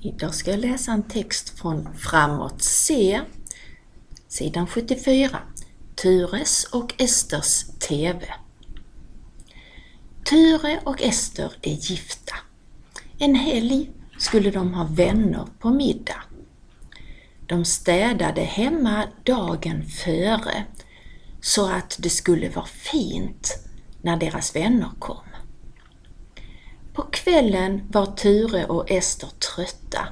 Idag ska jag läsa en text från Framåt C, sidan 74. Tures och Esters TV. Ture och Ester är gifta. En helg skulle de ha vänner på middag. De städade hemma dagen före så att det skulle vara fint när deras vänner kom. På kvällen var Ture och Ester trötta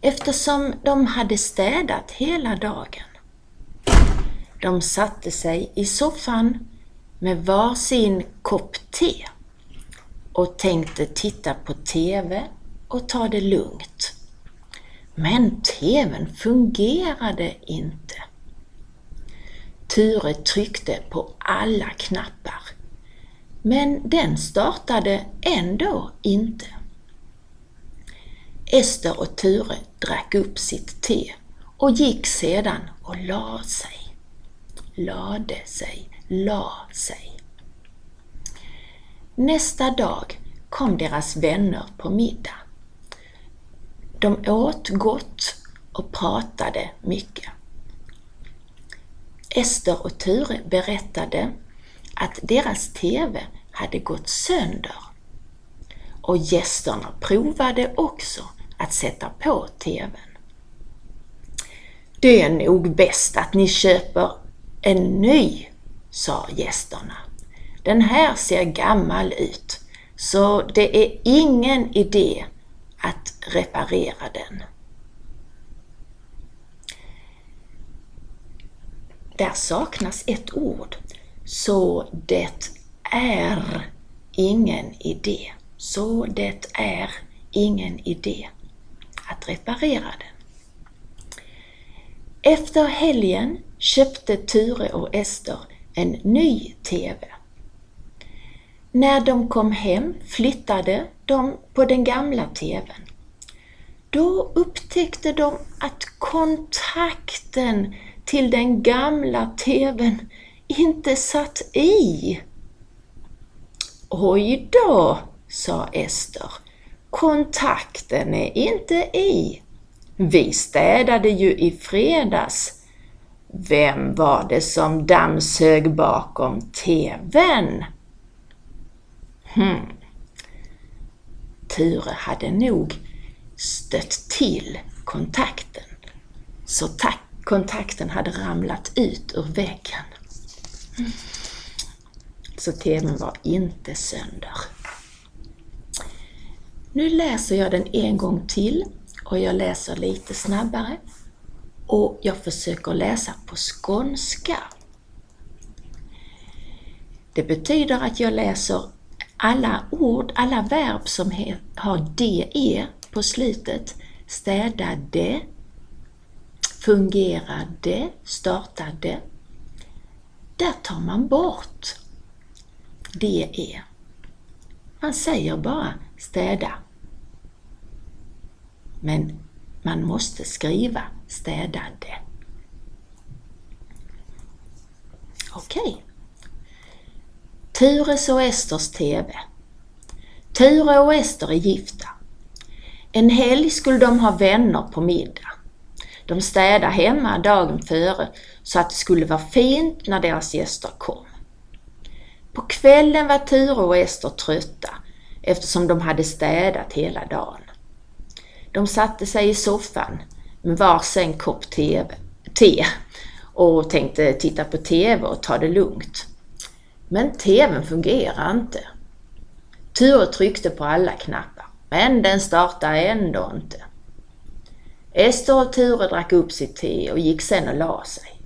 eftersom de hade städat hela dagen. De satte sig i soffan med varsin kopp te och tänkte titta på TV och ta det lugnt. Men TVn fungerade inte. Ture tryckte på alla knappar men den startade ändå inte. Ester och Ture drack upp sitt te och gick sedan och la sig. Lade sig, la sig. Nästa dag kom deras vänner på middag. De åt gott och pratade mycket. Ester och Ture berättade att deras TV hade gått sönder. Och gästerna provade också att sätta på TVn. Det är nog bäst att ni köper en ny, sa gästerna. Den här ser gammal ut, så det är ingen idé att reparera den. Där saknas ett ord, så det är ingen idé. Så det är ingen idé att reparera den. Efter helgen köpte Ture och Ester en ny TV. När de kom hem flyttade de på den gamla TVn. Då upptäckte de att kontakten till den gamla TVn inte satt i. Oj då, sa Ester. Kontakten är inte i. Vi städade ju i fredags. Vem var det som dammsög bakom TVn? Hmm. Ture hade nog stött till kontakten, så kontakten hade ramlat ut ur väggen. Så TVn var inte sönder. Nu läser jag den en gång till och jag läser lite snabbare och jag försöker läsa på skånska. Det betyder att jag läser alla ord, alla verb som har de på slutet. Städade, fungerade, startade. Där tar man bort det. Man säger bara städa. Men man måste skriva städade. Okej. Okay. Tures och Esters TV. Ture och Ester är gifta. En helg skulle de ha vänner på middag. De städade hemma dagen före så att det skulle vara fint när deras gäster kom. På kvällen var Ture och Ester trötta eftersom de hade städat hela dagen. De satte sig i soffan med varsin kopp TV, te och tänkte titta på TV och ta det lugnt. Men TVn fungerar inte. Ture tryckte på alla knappar, men den startade ändå inte. Ester och Ture drack upp sitt te och gick sen och la sig.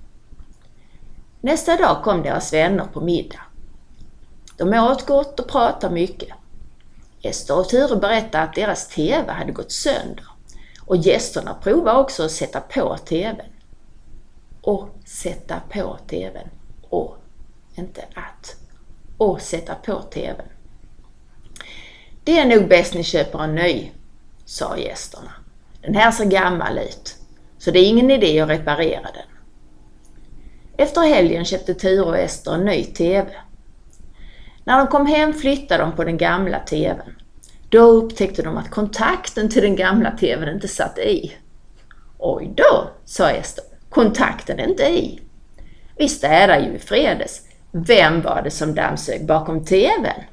Nästa dag kom deras vänner på middag. De åt gott och pratade mycket. Ester och Ture berättade att deras TV hade gått sönder och gästerna provade också att sätta på TVn. Och sätta på TVn. Och, inte att. Och sätta på TVn. Det är nog bäst ni köper en ny, sa gästerna. Den här ser gammal ut, så det är ingen idé att reparera den. Efter helgen köpte Ture och Ester en ny TV. När de kom hem flyttade de på den gamla TVn. Då upptäckte de att kontakten till den gamla TVn inte satt i. Oj då, sa Ester. Kontakten är inte i. Vi städar ju i fredags. Vem var det som dammsög bakom TVn?